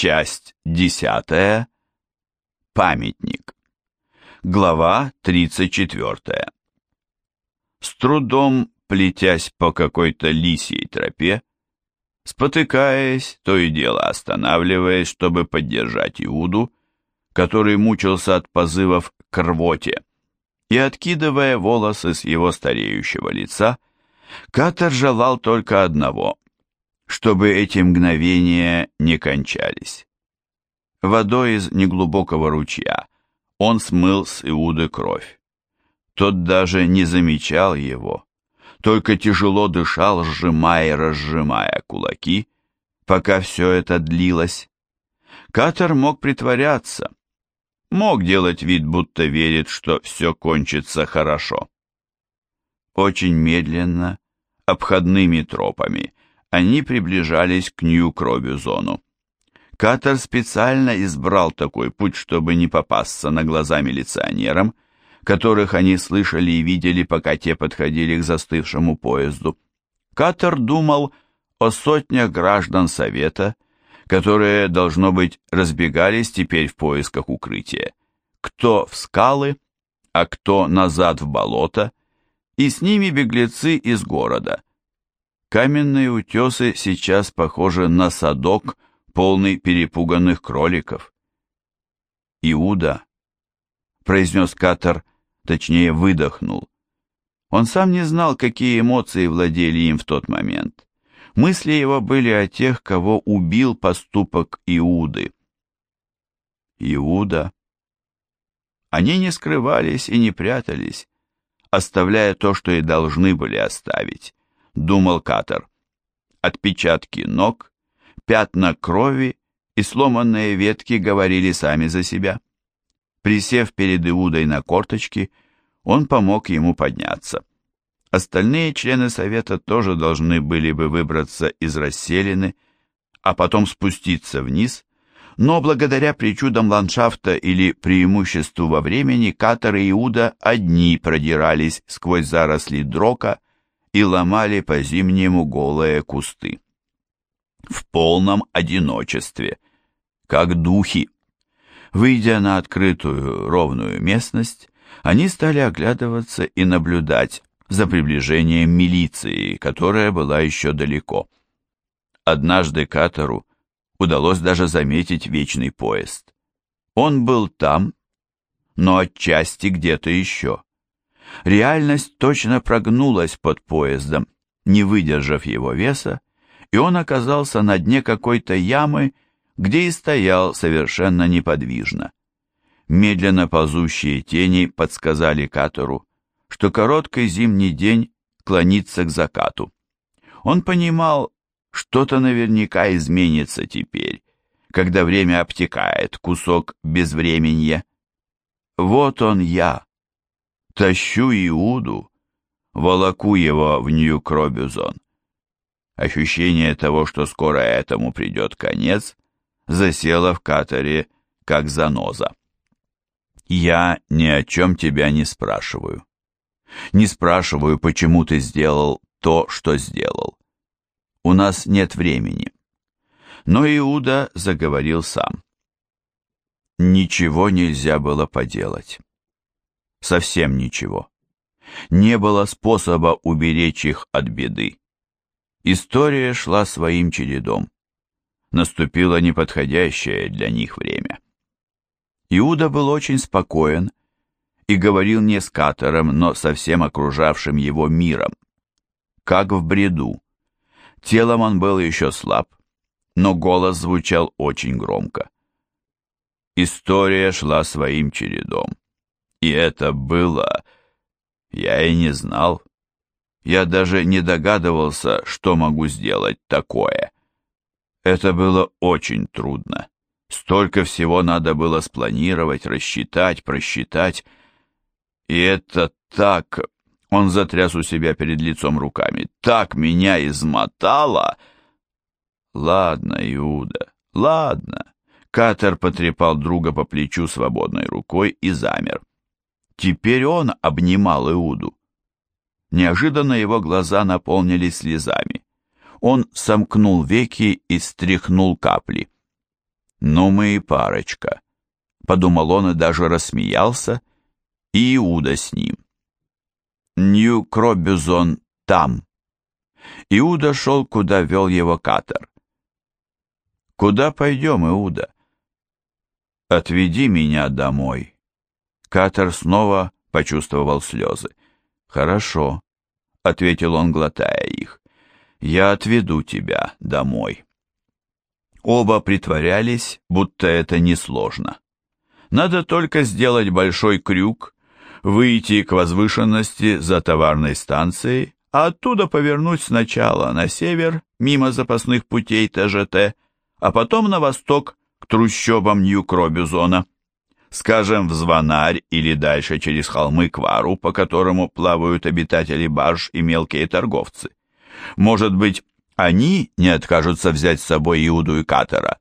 Часть десятая. Памятник. Глава тридцать четвертая. С трудом плетясь по какой-то лисьей тропе, спотыкаясь, то и дело останавливаясь, чтобы поддержать Иуду, который мучился от позывов к рвоте, и откидывая волосы с его стареющего лица, Катер желал только одного чтобы эти мгновения не кончались. Водой из неглубокого ручья он смыл с Иуды кровь. Тот даже не замечал его, только тяжело дышал, сжимая и разжимая кулаки, пока все это длилось. Катер мог притворяться, мог делать вид, будто верит, что все кончится хорошо. Очень медленно, обходными тропами, они приближались к Нью-Кробю-зону. Катер специально избрал такой путь, чтобы не попасться на глаза милиционерам, которых они слышали и видели, пока те подходили к застывшему поезду. Катер думал о сотнях граждан Совета, которые, должно быть, разбегались теперь в поисках укрытия. Кто в скалы, а кто назад в болото, и с ними беглецы из города – Каменные утесы сейчас похожи на садок, полный перепуганных кроликов. «Иуда», — произнес Катар, точнее выдохнул. Он сам не знал, какие эмоции владели им в тот момент. Мысли его были о тех, кого убил поступок Иуды. Иуда. Они не скрывались и не прятались, оставляя то, что и должны были оставить думал Катер. Отпечатки ног, пятна крови и сломанные ветки говорили сами за себя. Присев перед Иудой на корточки, он помог ему подняться. Остальные члены совета тоже должны были бы выбраться из расселины, а потом спуститься вниз, но благодаря причудам ландшафта или преимуществу во времени Катар и Иуда одни продирались сквозь заросли дрока и ломали по-зимнему голые кусты. В полном одиночестве, как духи. Выйдя на открытую ровную местность, они стали оглядываться и наблюдать за приближением милиции, которая была еще далеко. Однажды Катору удалось даже заметить вечный поезд. Он был там, но отчасти где-то еще. Реальность точно прогнулась под поездом, не выдержав его веса, и он оказался на дне какой-то ямы, где и стоял совершенно неподвижно. Медленно ползущие тени подсказали Катору, что короткий зимний день клонится к закату. Он понимал, что-то наверняка изменится теперь, когда время обтекает кусок безвременья. Вот он я, Тащу Иуду, волоку его в Нью-Кробюзон. Ощущение того, что скоро этому придет конец, засело в каторе, как заноза. Я ни о чем тебя не спрашиваю. Не спрашиваю, почему ты сделал то, что сделал. У нас нет времени. Но Иуда заговорил сам. Ничего нельзя было поделать совсем ничего. Не было способа уберечь их от беды. История шла своим чередом. Наступило неподходящее для них время. Иуда был очень спокоен и говорил не с Катором, но со всем окружавшим его миром. Как в бреду. Телом он был еще слаб, но голос звучал очень громко. История шла своим чередом. И это было... Я и не знал. Я даже не догадывался, что могу сделать такое. Это было очень трудно. Столько всего надо было спланировать, рассчитать, просчитать. И это так... Он затряс у себя перед лицом руками. Так меня измотало! Ладно, Иуда, ладно. Катер потрепал друга по плечу свободной рукой и замер. Теперь он обнимал Иуду. Неожиданно его глаза наполнились слезами. Он сомкнул веки и стряхнул капли. «Ну мы и парочка», — подумал он и даже рассмеялся, и Иуда с ним. Нью-Кробюзон там. Иуда шел, куда вел его катер. «Куда пойдем, Иуда?» «Отведи меня домой». Катер снова почувствовал слезы. «Хорошо», — ответил он, глотая их. «Я отведу тебя домой». Оба притворялись, будто это несложно. Надо только сделать большой крюк, выйти к возвышенности за товарной станцией, а оттуда повернуть сначала на север, мимо запасных путей ТЖТ, а потом на восток, к трущобам Нью-Кробюзона. Скажем, в Звонарь или дальше через холмы к Вару, по которому плавают обитатели барж и мелкие торговцы. Может быть, они не откажутся взять с собой Иуду и Катера,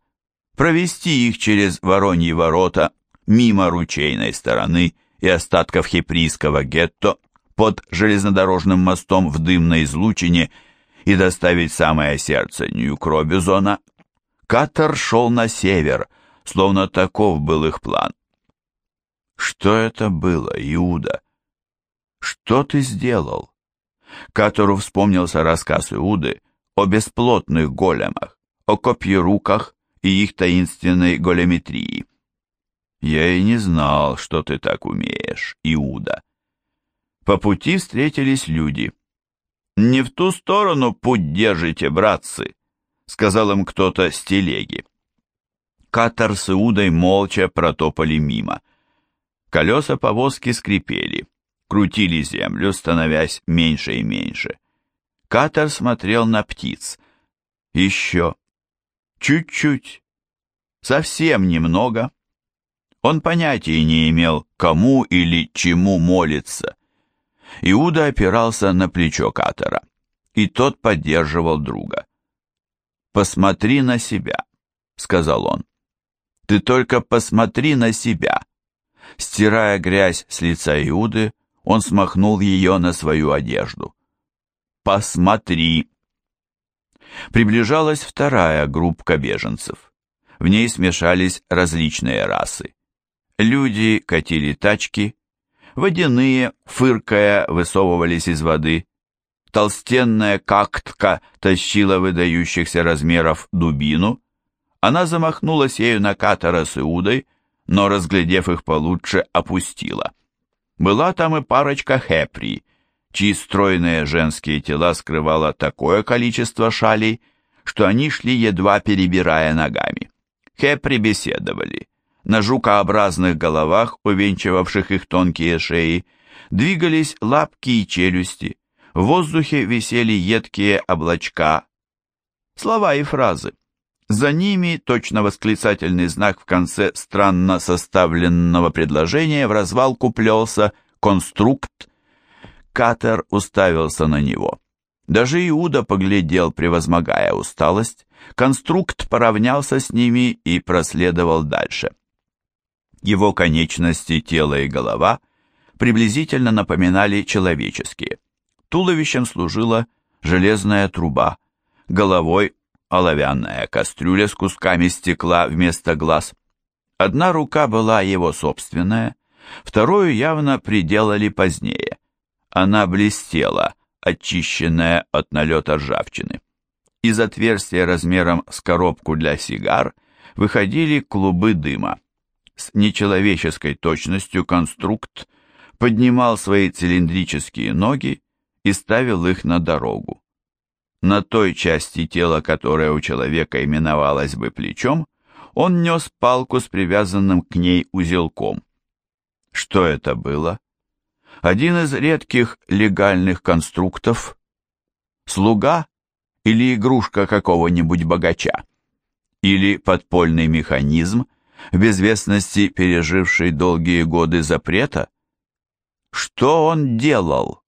провести их через Вороньи ворота, мимо ручейной стороны и остатков хеприйского гетто под железнодорожным мостом в дымной излучине и доставить самое сердце Нью-Кробюзона. Катер шел на север, словно таков был их план. Что это было, Иуда? Что ты сделал? Катору вспомнился рассказ Иуды о бесплотных големах, о копьеруках и их таинственной големетрии. Я и не знал, что ты так умеешь, Иуда. По пути встретились люди. «Не в ту сторону путь держите, братцы», — сказал им кто-то с телеги. Катар с Иудой молча протопали мимо. Колеса повозки скрипели, крутили землю, становясь меньше и меньше. Катер смотрел на птиц. Еще. Чуть-чуть. Совсем немного. Он понятия не имел, кому или чему молиться. Иуда опирался на плечо Катера, и тот поддерживал друга. «Посмотри на себя», — сказал он. «Ты только посмотри на себя». Стирая грязь с лица Иуды, он смахнул ее на свою одежду. «Посмотри!» Приближалась вторая группа беженцев. В ней смешались различные расы. Люди катили тачки, водяные, фыркая, высовывались из воды, толстенная кактка тащила выдающихся размеров дубину, она замахнулась ею на Катара с Иудой, но, разглядев их получше, опустила. Была там и парочка хепри, чьи стройные женские тела скрывало такое количество шалей, что они шли едва перебирая ногами. Хепри беседовали. На жукообразных головах, увенчивавших их тонкие шеи, двигались лапки и челюсти. В воздухе висели едкие облачка. Слова и фразы. За ними точно восклицательный знак в конце странно составленного предложения в развалку плелся «конструкт». Катер уставился на него. Даже Иуда поглядел, превозмогая усталость. Конструкт поравнялся с ними и проследовал дальше. Его конечности, тело и голова приблизительно напоминали человеческие. Туловищем служила железная труба, головой оловянная кастрюля с кусками стекла вместо глаз. Одна рука была его собственная, вторую явно приделали позднее. Она блестела, очищенная от налета ржавчины. Из отверстия размером с коробку для сигар выходили клубы дыма. С нечеловеческой точностью конструкт поднимал свои цилиндрические ноги и ставил их на дорогу. На той части тела, которая у человека именовалась бы плечом, он нес палку с привязанным к ней узелком. Что это было? Один из редких легальных конструктов? Слуга или игрушка какого-нибудь богача? Или подпольный механизм, в безвестности переживший долгие годы запрета? Что он делал?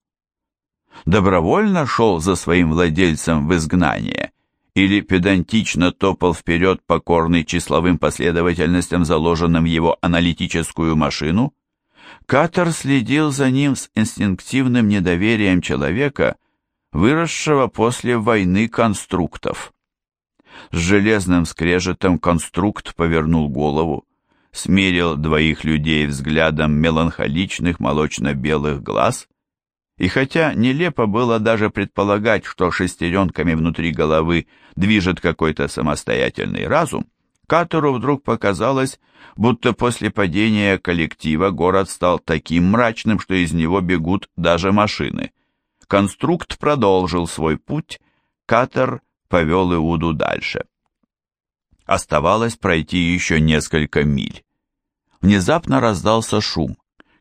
Добровольно шел за своим владельцем в изгнание или педантично топал вперед покорный числовым последовательностям, заложенным в его аналитическую машину, Катер следил за ним с инстинктивным недоверием человека, выросшего после войны конструктов. С железным скрежетом конструкт повернул голову, смерил двоих людей взглядом меланхоличных молочно-белых глаз, и хотя нелепо было даже предполагать, что шестеренками внутри головы движет какой-то самостоятельный разум, Катору вдруг показалось, будто после падения коллектива город стал таким мрачным, что из него бегут даже машины. Конструкт продолжил свой путь, Катер повел Иуду дальше. Оставалось пройти еще несколько миль. Внезапно раздался шум.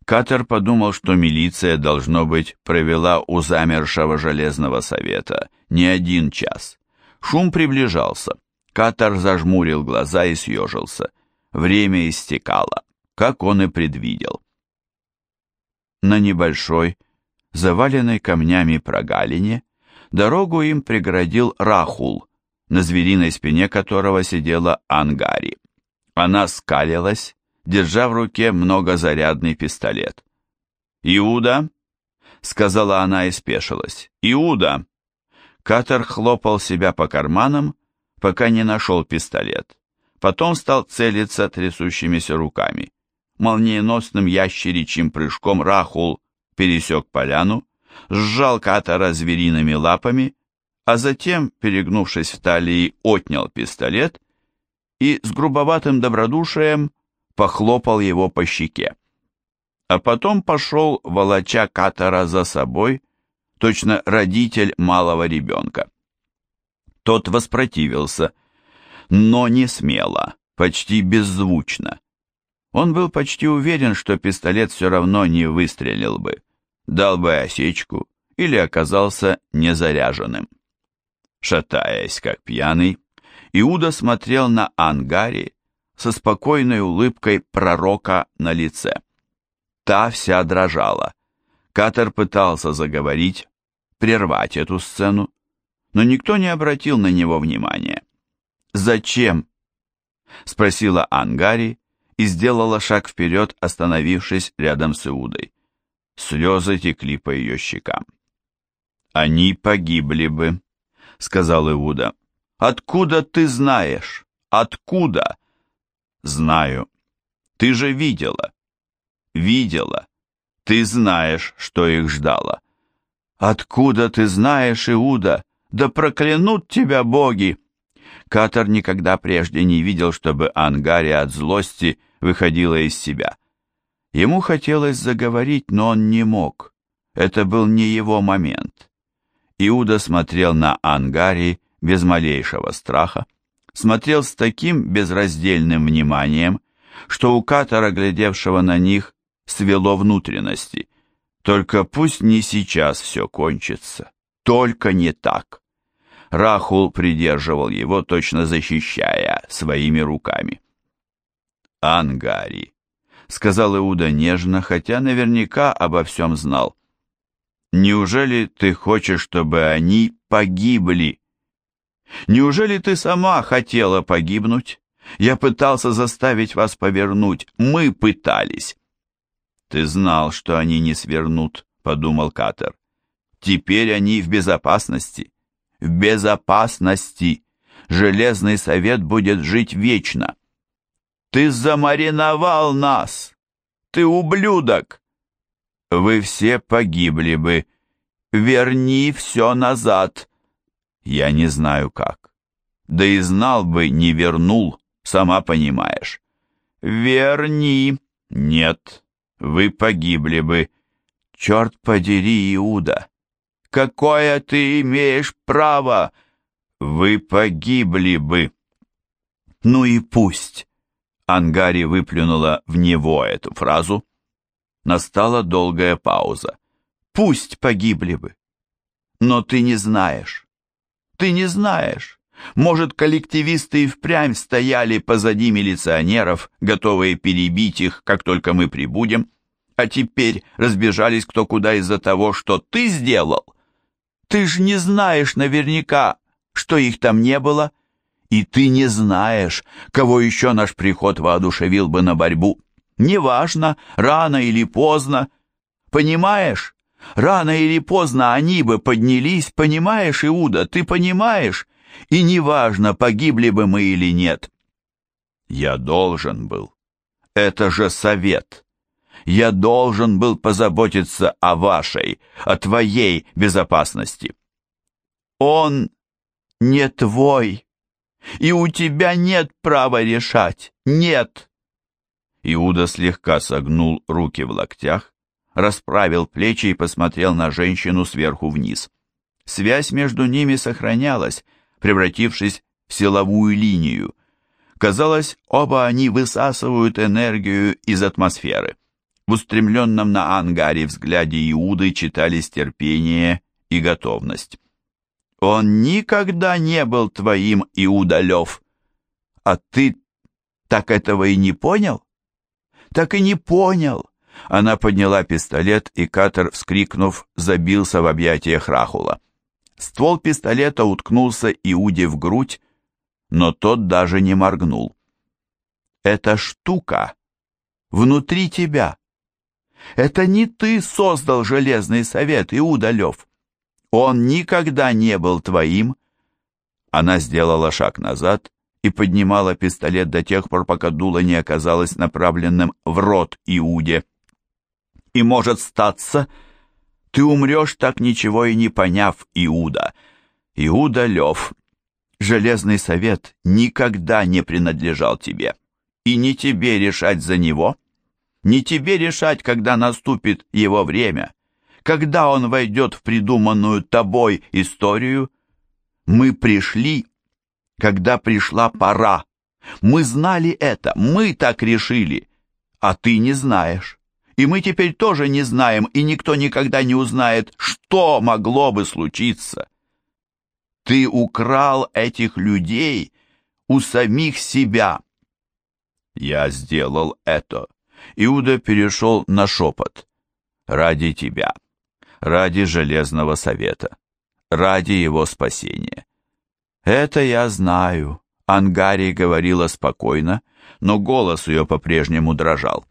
Катер подумал, что милиция, должно быть, провела у замершего железного совета не один час. Шум приближался. Катар зажмурил глаза и съежился. Время истекало, как он и предвидел. На небольшой, заваленной камнями прогалине, дорогу им преградил Рахул, на звериной спине которого сидела Ангари. Она скалилась, держа в руке многозарядный пистолет. «Иуда!» — сказала она и спешилась. «Иуда!» Катер хлопал себя по карманам, пока не нашел пистолет. Потом стал целиться трясущимися руками. Молниеносным ящеричьим прыжком Рахул пересек поляну, сжал Катара звериными лапами, а затем, перегнувшись в талии, отнял пистолет и с грубоватым добродушием похлопал его по щеке. А потом пошел, волоча Катара за собой, точно родитель малого ребенка. Тот воспротивился, но не смело, почти беззвучно. Он был почти уверен, что пистолет все равно не выстрелил бы, дал бы осечку или оказался незаряженным. Шатаясь, как пьяный, Иуда смотрел на Ангари со спокойной улыбкой пророка на лице. Та вся дрожала. Катер пытался заговорить, прервать эту сцену, но никто не обратил на него внимания. «Зачем?» — спросила Ангари и сделала шаг вперед, остановившись рядом с Иудой. Слезы текли по ее щекам. «Они погибли бы», — сказал Иуда. «Откуда ты знаешь? Откуда?» «Знаю. Ты же видела». «Видела. Ты знаешь, что их ждало». «Откуда ты знаешь, Иуда?» Да проклянут тебя боги!» Катар никогда прежде не видел, чтобы Ангари от злости выходила из себя. Ему хотелось заговорить, но он не мог. Это был не его момент. Иуда смотрел на Ангари без малейшего страха, смотрел с таким безраздельным вниманием, что у Катара, глядевшего на них, свело внутренности. Только пусть не сейчас все кончится. Только не так. Рахул придерживал его, точно защищая своими руками. «Ангари», — сказал Иуда нежно, хотя наверняка обо всем знал. «Неужели ты хочешь, чтобы они погибли? Неужели ты сама хотела погибнуть? Я пытался заставить вас повернуть, мы пытались». «Ты знал, что они не свернут», — подумал Катер. Теперь они в безопасности. В безопасности. Железный совет будет жить вечно. Ты замариновал нас. Ты ублюдок. Вы все погибли бы. Верни все назад. Я не знаю как. Да и знал бы, не вернул, сама понимаешь. Верни. Нет, вы погибли бы. Черт подери, Иуда. Какое ты имеешь право? Вы погибли бы. Ну и пусть. Ангари выплюнула в него эту фразу. Настала долгая пауза. Пусть погибли бы. Но ты не знаешь. Ты не знаешь. Может, коллективисты и впрямь стояли позади милиционеров, готовые перебить их, как только мы прибудем, а теперь разбежались кто куда из-за того, что ты сделал. Ты ж не знаешь наверняка, что их там не было, и ты не знаешь, кого еще наш приход воодушевил бы на борьбу. Неважно, рано или поздно. Понимаешь? Рано или поздно они бы поднялись, понимаешь, Иуда, ты понимаешь? и неважно, погибли бы мы или нет. Я должен был. Это же совет. Я должен был позаботиться о вашей, о твоей безопасности. Он не твой, и у тебя нет права решать. Нет. Иуда слегка согнул руки в локтях, расправил плечи и посмотрел на женщину сверху вниз. Связь между ними сохранялась, превратившись в силовую линию. Казалось, оба они высасывают энергию из атмосферы. В устремленном на ангаре взгляде Иуды читались терпение и готовность. «Он никогда не был твоим, Иуда Лев. А ты так этого и не понял?» «Так и не понял!» Она подняла пистолет, и Катер, вскрикнув, забился в объятиях Рахула. Ствол пистолета уткнулся Иуде в грудь, но тот даже не моргнул. «Эта штука внутри тебя. Это не ты создал Железный Совет, Иуда Лев. Он никогда не был твоим. Она сделала шаг назад и поднимала пистолет до тех пор, пока дуло не оказалось направленным в рот Иуде. И может статься, ты умрешь, так ничего и не поняв, Иуда. Иуда Лев, Железный Совет никогда не принадлежал тебе. И не тебе решать за него. Не тебе решать, когда наступит его время, когда он войдет в придуманную тобой историю. Мы пришли, когда пришла пора. Мы знали это, мы так решили, а ты не знаешь. И мы теперь тоже не знаем, и никто никогда не узнает, что могло бы случиться. Ты украл этих людей у самих себя. Я сделал это. Иуда перешел на шепот. «Ради тебя, ради Железного Совета, ради его спасения». «Это я знаю», — Ангари говорила спокойно, но голос ее по-прежнему дрожал.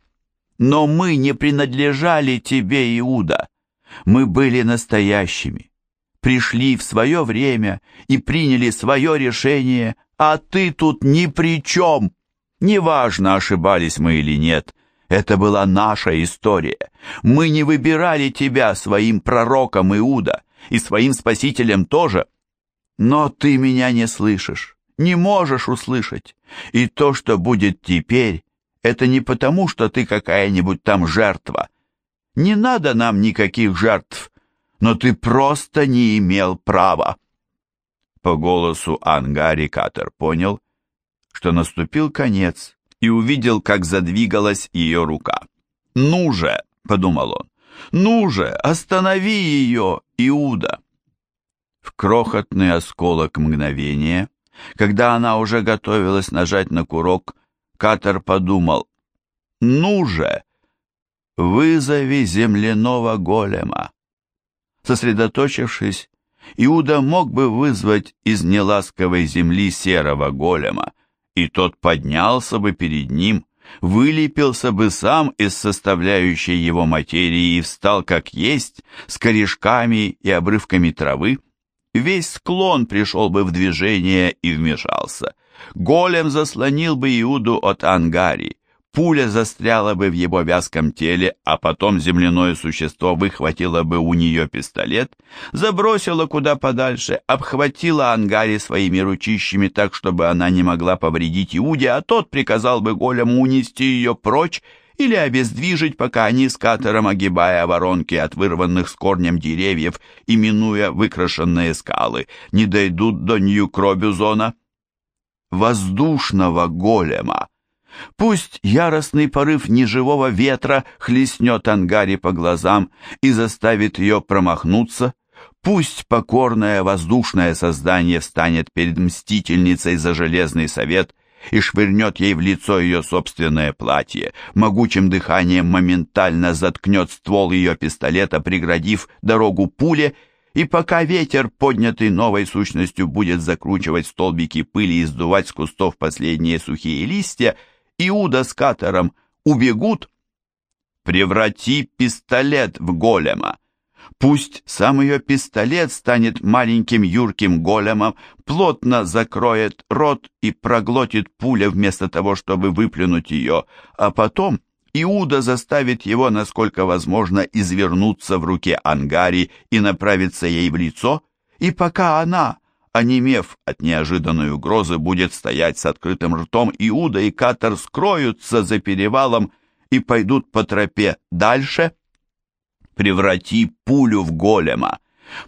«Но мы не принадлежали тебе, Иуда. Мы были настоящими, пришли в свое время и приняли свое решение, а ты тут ни при чем. Неважно, ошибались мы или нет, это была наша история. Мы не выбирали тебя своим пророком Иуда и своим спасителем тоже. Но ты меня не слышишь, не можешь услышать. И то, что будет теперь, это не потому, что ты какая-нибудь там жертва. Не надо нам никаких жертв, но ты просто не имел права. По голосу Ангари Катер понял, что наступил конец и увидел, как задвигалась ее рука. «Ну же!» — подумал он. «Ну же, останови ее, Иуда!» В крохотный осколок мгновения, когда она уже готовилась нажать на курок, Катер подумал. «Ну же! Вызови земляного голема!» Сосредоточившись, Иуда мог бы вызвать из неласковой земли серого голема, и тот поднялся бы перед ним, вылепился бы сам из составляющей его материи и встал как есть, с корешками и обрывками травы. Весь склон пришел бы в движение и вмешался. Голем заслонил бы Иуду от Ангари, Пуля застряла бы в его вязком теле, а потом земляное существо выхватило бы у нее пистолет, забросило куда подальше, обхватило Ангари своими ручищами так, чтобы она не могла повредить Иуде, а тот приказал бы голему унести ее прочь или обездвижить, пока они с катером, огибая воронки от вырванных с корнем деревьев и минуя выкрашенные скалы, не дойдут до Нью-Кробюзона. Воздушного голема. Пусть яростный порыв неживого ветра хлестнет Ангари по глазам и заставит ее промахнуться, пусть покорное воздушное создание встанет перед мстительницей за железный совет и швырнет ей в лицо ее собственное платье, могучим дыханием моментально заткнет ствол ее пистолета, преградив дорогу пуле, и пока ветер, поднятый новой сущностью, будет закручивать столбики пыли и сдувать с кустов последние сухие листья, Иуда с Катером убегут, преврати пистолет в голема. Пусть сам ее пистолет станет маленьким юрким големом, плотно закроет рот и проглотит пуля вместо того, чтобы выплюнуть ее, а потом Иуда заставит его, насколько возможно, извернуться в руке Ангари и направиться ей в лицо, и пока она, онемев от неожиданной угрозы, будет стоять с открытым ртом, Иуда и Катар скроются за перевалом и пойдут по тропе дальше. Преврати пулю в голема.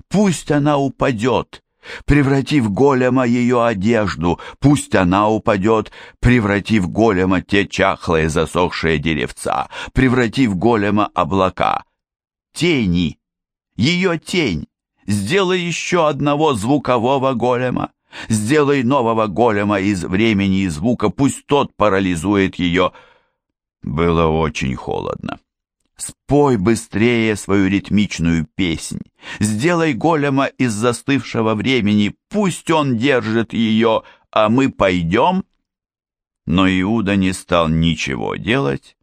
Пусть она упадет, преврати в голема ее одежду, пусть она упадет, преврати в голема те чахлые засохшие деревца, преврати в голема облака. Тени, ее тень, сделай еще одного звукового голема. Сделай нового голема из времени и звука, пусть тот парализует ее. Было очень холодно. Спой быстрее свою ритмичную песнь. Сделай голема из застывшего времени, пусть он держит ее, а мы пойдем. Но Иуда не стал ничего делать,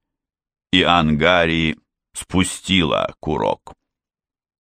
и Ангарии спустила курок.